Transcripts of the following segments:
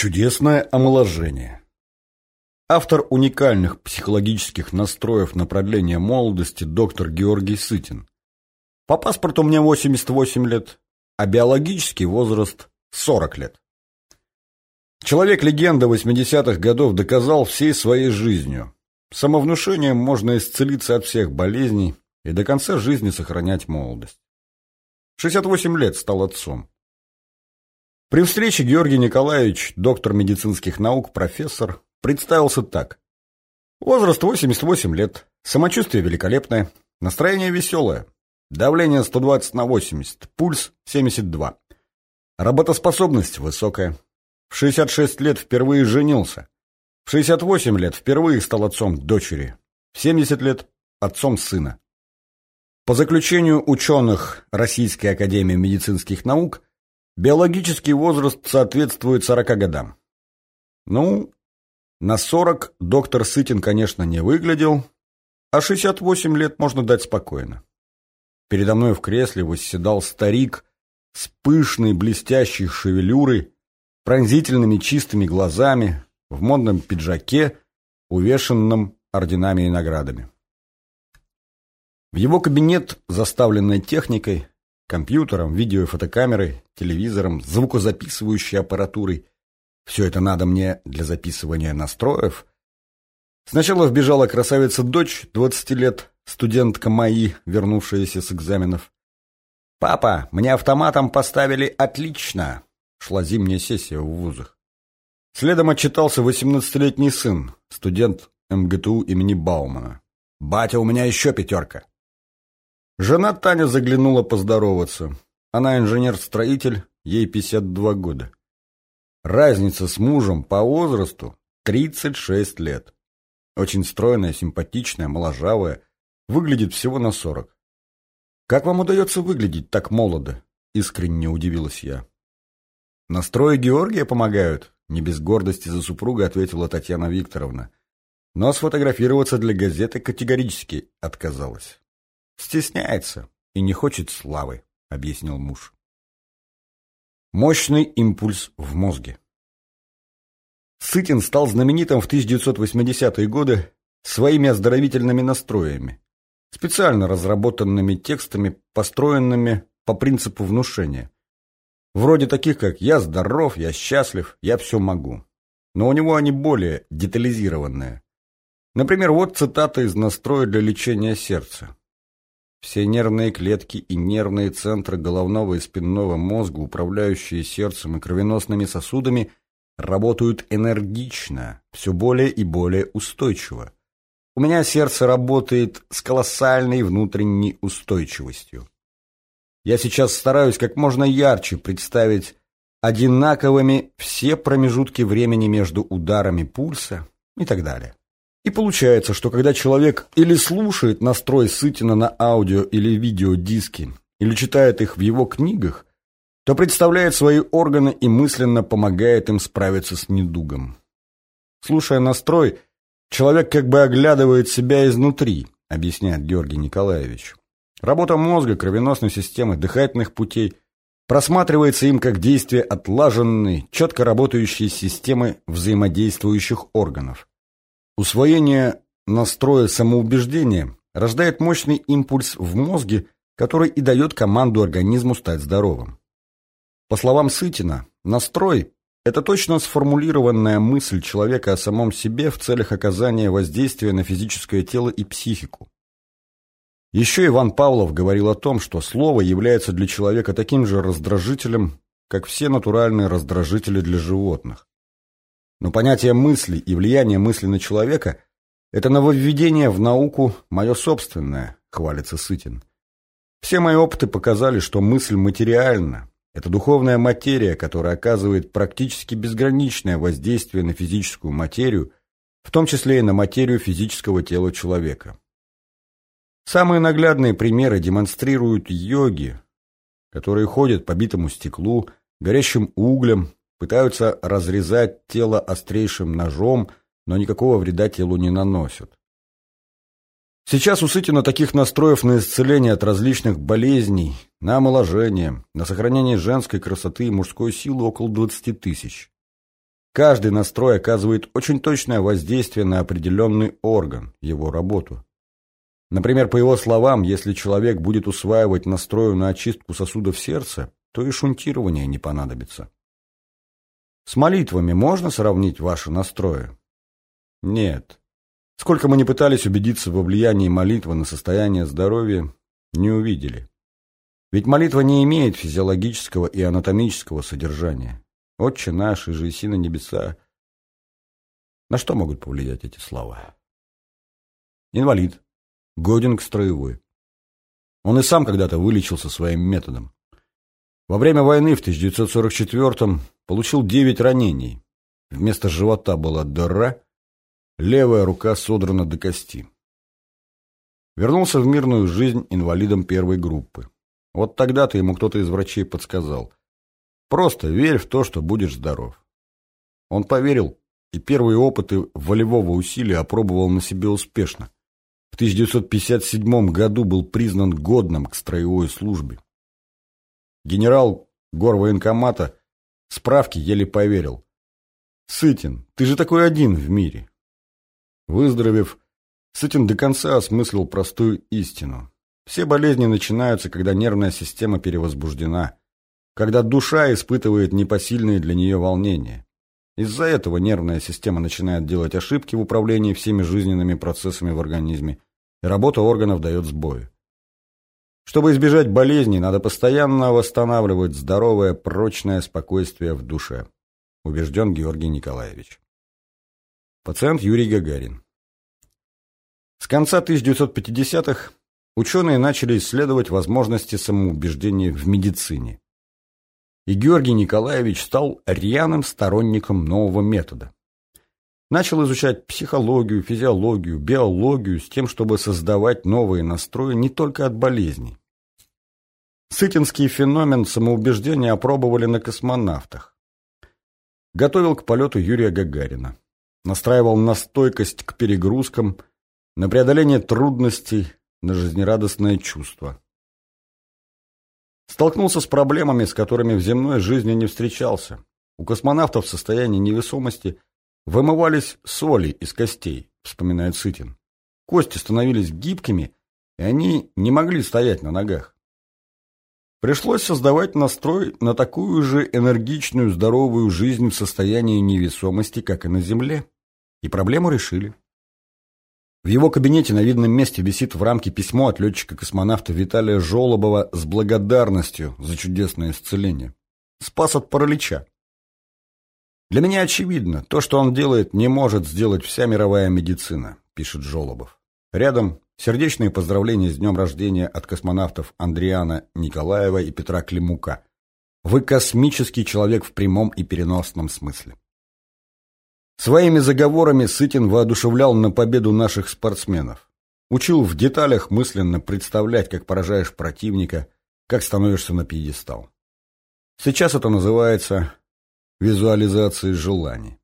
Чудесное омоложение. Автор уникальных психологических настроев на продление молодости доктор Георгий Сытин. По паспорту мне 88 лет, а биологический возраст 40 лет. Человек-легенда 80-х годов доказал всей своей жизнью. Самовнушением можно исцелиться от всех болезней и до конца жизни сохранять молодость. 68 лет стал отцом. При встрече Георгий Николаевич, доктор медицинских наук, профессор, представился так. Возраст 88 лет, самочувствие великолепное, настроение веселое, давление 120 на 80, пульс 72, работоспособность высокая. В 66 лет впервые женился, в 68 лет впервые стал отцом дочери, в 70 лет отцом сына. По заключению ученых Российской академии медицинских наук, Биологический возраст соответствует 40 годам. Ну, на 40 доктор Сытин, конечно, не выглядел, а 68 лет можно дать спокойно. Передо мной в кресле восседал старик с пышной блестящей шевелюрой, пронзительными чистыми глазами, в модном пиджаке, увешанном орденами и наградами. В его кабинет, заставленный техникой, компьютером, видео и фотокамерой, телевизором, звукозаписывающей аппаратурой. Все это надо мне для записывания настроев. Сначала вбежала красавица-дочь, 20 лет, студентка МАИ, вернувшаяся с экзаменов. «Папа, мне автоматом поставили отлично!» Шла зимняя сессия в вузах. Следом отчитался 18-летний сын, студент МГТУ имени Баумана. «Батя, у меня еще пятерка!» Жена Таня заглянула поздороваться. Она инженер-строитель, ей 52 года. Разница с мужем по возрасту 36 лет. Очень стройная, симпатичная, моложавая, выглядит всего на 40. «Как вам удается выглядеть так молодо?» — искренне удивилась я. «Настрои Георгия помогают», — не без гордости за супруга ответила Татьяна Викторовна. Но сфотографироваться для газеты категорически отказалась. Стесняется и не хочет славы, объяснил муж. Мощный импульс в мозге. Сытин стал знаменитым в 1980-е годы своими оздоровительными настроями, специально разработанными текстами, построенными по принципу внушения. Вроде таких, как «я здоров», «я счастлив», «я все могу». Но у него они более детализированные. Например, вот цитата из настроя для лечения сердца. Все нервные клетки и нервные центры головного и спинного мозга, управляющие сердцем и кровеносными сосудами, работают энергично, все более и более устойчиво. У меня сердце работает с колоссальной внутренней устойчивостью. Я сейчас стараюсь как можно ярче представить одинаковыми все промежутки времени между ударами пульса и так далее. И получается, что когда человек или слушает настрой Сытина на аудио или видеодиске, или читает их в его книгах, то представляет свои органы и мысленно помогает им справиться с недугом. Слушая настрой, человек как бы оглядывает себя изнутри, объясняет Георгий Николаевич. Работа мозга, кровеносной системы, дыхательных путей просматривается им как действие отлаженной, четко работающей системы взаимодействующих органов. Усвоение настроя самоубеждения рождает мощный импульс в мозге, который и дает команду организму стать здоровым. По словам Сытина, настрой – это точно сформулированная мысль человека о самом себе в целях оказания воздействия на физическое тело и психику. Еще Иван Павлов говорил о том, что слово является для человека таким же раздражителем, как все натуральные раздражители для животных. Но понятие мысли и влияние мысли на человека – это нововведение в науку мое собственное, хвалится Сытин. Все мои опыты показали, что мысль материальна. Это духовная материя, которая оказывает практически безграничное воздействие на физическую материю, в том числе и на материю физического тела человека. Самые наглядные примеры демонстрируют йоги, которые ходят по битому стеклу, горящим углем, Пытаются разрезать тело острейшим ножом, но никакого вреда телу не наносят. Сейчас у Сытина таких настроев на исцеление от различных болезней, на омоложение, на сохранение женской красоты и мужской силы около 20 тысяч. Каждый настрой оказывает очень точное воздействие на определенный орган, его работу. Например, по его словам, если человек будет усваивать настрою на очистку сосудов сердца, то и шунтирование не понадобится. С молитвами можно сравнить ваши настрои? Нет. Сколько мы не пытались убедиться во влиянии молитвы на состояние здоровья, не увидели. Ведь молитва не имеет физиологического и анатомического содержания. Отче наш и же на небеса. На что могут повлиять эти слова? Инвалид годен к строевой. Он и сам когда-то вылечился своим методом. Во время войны в 1944-м получил 9 ранений. Вместо живота была дыра, левая рука содрана до кости. Вернулся в мирную жизнь инвалидом первой группы. Вот тогда-то ему кто-то из врачей подсказал. Просто верь в то, что будешь здоров. Он поверил и первые опыты волевого усилия опробовал на себе успешно. В 1957 году был признан годным к строевой службе. Генерал горвоенкомата справки еле поверил. «Сытин, ты же такой один в мире». Выздоровев, Сытин до конца осмыслил простую истину. Все болезни начинаются, когда нервная система перевозбуждена, когда душа испытывает непосильные для нее волнения. Из-за этого нервная система начинает делать ошибки в управлении всеми жизненными процессами в организме, и работа органов дает сбои. Чтобы избежать болезней, надо постоянно восстанавливать здоровое, прочное спокойствие в душе, убежден Георгий Николаевич. Пациент Юрий Гагарин. С конца 1950-х ученые начали исследовать возможности самоубеждения в медицине и Георгий Николаевич стал рьяным сторонником нового метода. Начал изучать психологию, физиологию, биологию с тем, чтобы создавать новые настрои не только от болезней. Сытинский феномен самоубеждения опробовали на космонавтах. Готовил к полету Юрия Гагарина. Настраивал на стойкость к перегрузкам, на преодоление трудностей, на жизнерадостное чувство. Столкнулся с проблемами, с которыми в земной жизни не встречался. У космонавтов в состоянии невесомости вымывались соли из костей, вспоминает Сытин. Кости становились гибкими, и они не могли стоять на ногах. Пришлось создавать настрой на такую же энергичную, здоровую жизнь в состоянии невесомости, как и на Земле. И проблему решили. В его кабинете на видном месте висит в рамке письмо от летчика-космонавта Виталия Жолобова с благодарностью за чудесное исцеление. Спас от паралича. Для меня очевидно, то, что он делает, не может сделать вся мировая медицина, пишет Жолобов. Рядом сердечные поздравления с днем рождения от космонавтов Андриана Николаева и Петра Климука. Вы космический человек в прямом и переносном смысле. Своими заговорами Сытин воодушевлял на победу наших спортсменов. Учил в деталях мысленно представлять, как поражаешь противника, как становишься на пьедестал. Сейчас это называется визуализацией желаний.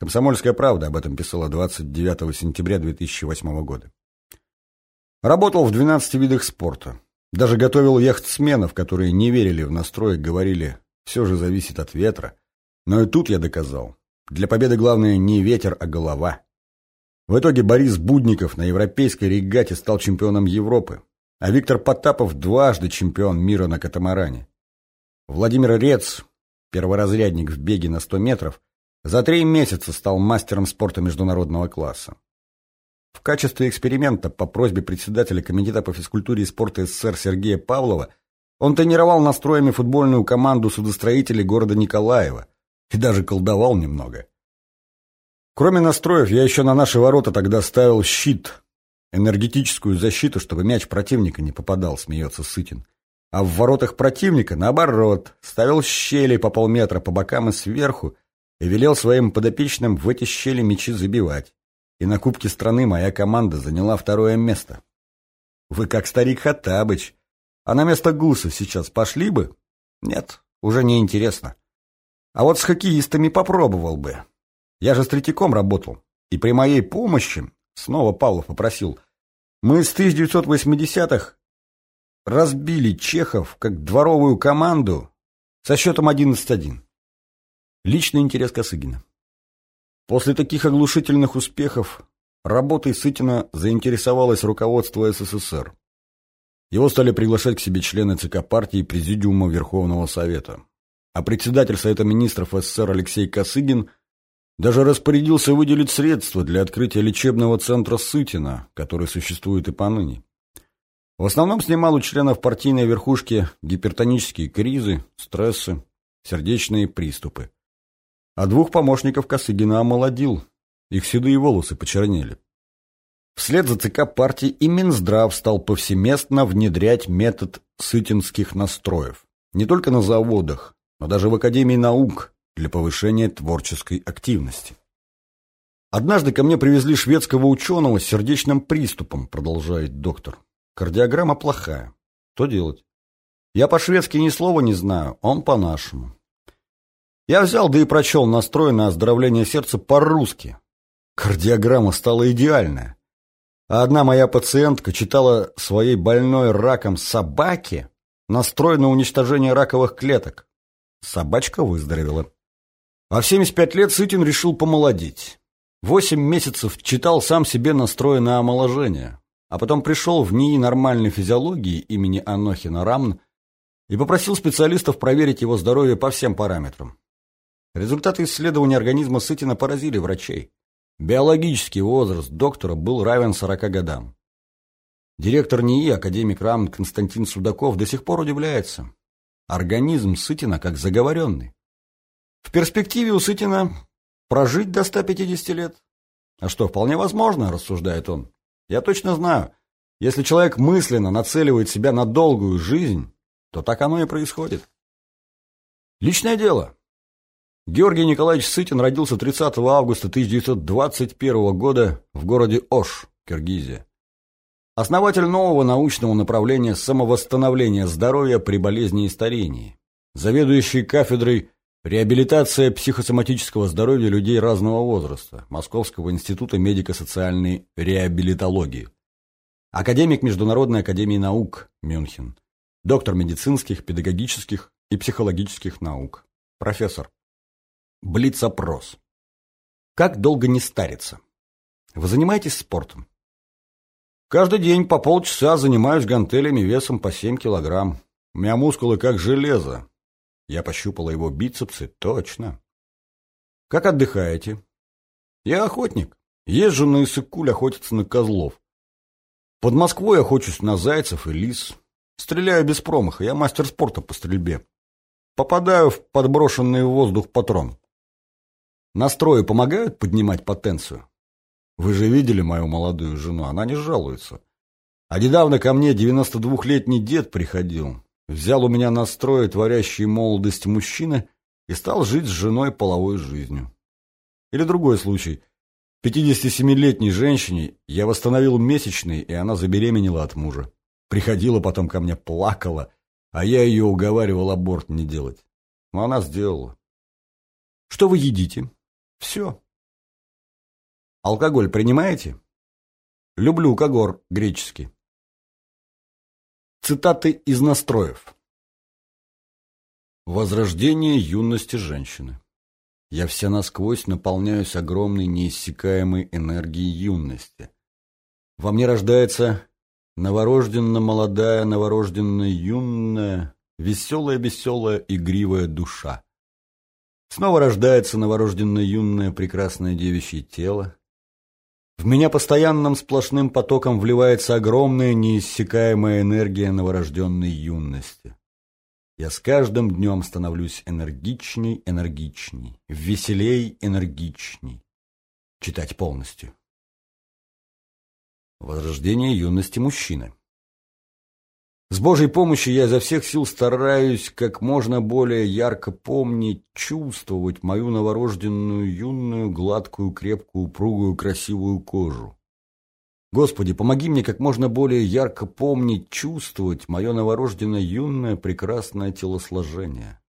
Комсомольская правда об этом писала 29 сентября 2008 года. Работал в 12 видах спорта. Даже готовил яхтсменов, которые не верили в настрой говорили, все же зависит от ветра. Но и тут я доказал, для победы главное не ветер, а голова. В итоге Борис Будников на европейской регате стал чемпионом Европы, а Виктор Потапов дважды чемпион мира на катамаране. Владимир Рец, перворазрядник в беге на 100 метров, за три месяца стал мастером спорта международного класса. В качестве эксперимента по просьбе председателя Комитета по физкультуре и спорту СССР Сергея Павлова он тренировал настроями футбольную команду судостроителей города Николаева – и даже колдовал немного. Кроме настроев, я еще на наши ворота тогда ставил щит, энергетическую защиту, чтобы мяч противника не попадал, смеется Сытин. А в воротах противника, наоборот, ставил щели по полметра по бокам и сверху и велел своим подопечным в эти щели мячи забивать. И на Кубке страны моя команда заняла второе место. Вы как старик Хаттабыч. А на место Гуса сейчас пошли бы? Нет, уже не интересно. А вот с хоккеистами попробовал бы. Я же с Третьяком работал. И при моей помощи, снова Павлов попросил, мы с 1980-х разбили чехов как дворовую команду со счетом 11-1. Личный интерес Косыгина. После таких оглушительных успехов работой Сытина заинтересовалось руководство СССР. Его стали приглашать к себе члены ЦК партии и Президиума Верховного Совета. А председатель Совета министров СССР Алексей Косыгин даже распорядился выделить средства для открытия лечебного центра Сытина, который существует и поныне. В основном снимал у членов партийной верхушки гипертонические кризы, стрессы, сердечные приступы. А двух помощников Косыгина омолодил, их седые волосы почернели. Вслед за ЦК партии и Минздрав стал повсеместно внедрять метод сытинских настроев. Не только на заводах, но даже в Академии наук для повышения творческой активности. Однажды ко мне привезли шведского ученого с сердечным приступом, продолжает доктор. Кардиограмма плохая. Что делать? Я по-шведски ни слова не знаю, он по-нашему. Я взял, да и прочел настрой на оздоровление сердца по-русски. Кардиограмма стала идеальная. А одна моя пациентка читала своей больной раком собаке настрой на уничтожение раковых клеток. Собачка выздоровела. А в 75 лет Сытин решил помолодеть. Восемь месяцев читал сам себе настрой на омоложение а потом пришел в НИИ нормальной физиологии имени Анохина Рамн и попросил специалистов проверить его здоровье по всем параметрам. Результаты исследования организма Сытина поразили врачей. Биологический возраст доктора был равен 40 годам. Директор НИИ, академик РАМН Константин Судаков, до сих пор удивляется. Организм Сытина как заговоренный. В перспективе у Сытина прожить до 150 лет. А что, вполне возможно, рассуждает он. Я точно знаю, если человек мысленно нацеливает себя на долгую жизнь, то так оно и происходит. Личное дело. Георгий Николаевич Сытин родился 30 августа 1921 года в городе Ош, Киргизия. Основатель нового научного направления самовосстановления здоровья при болезни и старении. Заведующий кафедрой Реабилитация психосоматического здоровья людей разного возраста. Московского института медико-социальной реабилитологии. Академик Международной академии наук Мюнхен. Доктор медицинских, педагогических и психологических наук. Профессор. Блиц-опрос. Как долго не стариться? Вы занимаетесь спортом? Каждый день по полчаса занимаюсь гантелями весом по 7 килограмм. У меня мускулы как железо, я пощупала его бицепсы. Точно. Как отдыхаете? Я охотник. Езжу на Иссык-Куль охотиться на козлов. Под Москвой охочусь на зайцев и лис. Стреляю без промаха. Я мастер спорта по стрельбе. Попадаю в подброшенный в воздух патрон. Настрои помогают поднимать потенцию? Вы же видели мою молодую жену, она не жалуется. А недавно ко мне 92-летний дед приходил взял у меня настрой, творящий молодость мужчины, и стал жить с женой половой жизнью. Или другой случай. 57-летней женщине я восстановил месячный, и она забеременела от мужа. Приходила потом ко мне, плакала, а я ее уговаривал аборт не делать. Но она сделала. Что вы едите? Все. Алкоголь принимаете? Люблю когор греческий. Цитаты из настроев. Возрождение юности женщины. Я вся насквозь наполняюсь огромной неиссякаемой энергией юности. Во мне рождается новорожденно молодая, новорожденная юная, веселая-веселая, игривая душа. Снова рождается новорожденное юное прекрасное девичье тело, в меня постоянным сплошным потоком вливается огромная неиссякаемая энергия новорожденной юности. Я с каждым днем становлюсь энергичней, энергичней, веселей, энергичней. Читать полностью. Возрождение юности мужчины. С Божьей помощью я изо всех сил стараюсь как можно более ярко помнить, чувствовать мою новорожденную, юную, гладкую, крепкую, упругую, красивую кожу. Господи, помоги мне как можно более ярко помнить, чувствовать мое новорожденное, юное, прекрасное телосложение.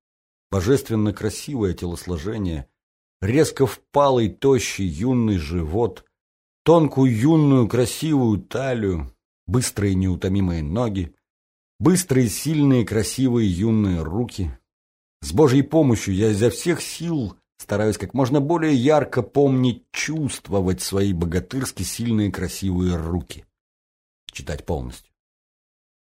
Божественно красивое телосложение, резко впалый, тощий, юный живот, тонкую, юную, красивую талию, быстрые, неутомимые ноги, Быстрые, сильные, красивые, юные руки. С Божьей помощью я изо всех сил стараюсь как можно более ярко помнить, чувствовать свои богатырски сильные красивые руки. Читать полностью.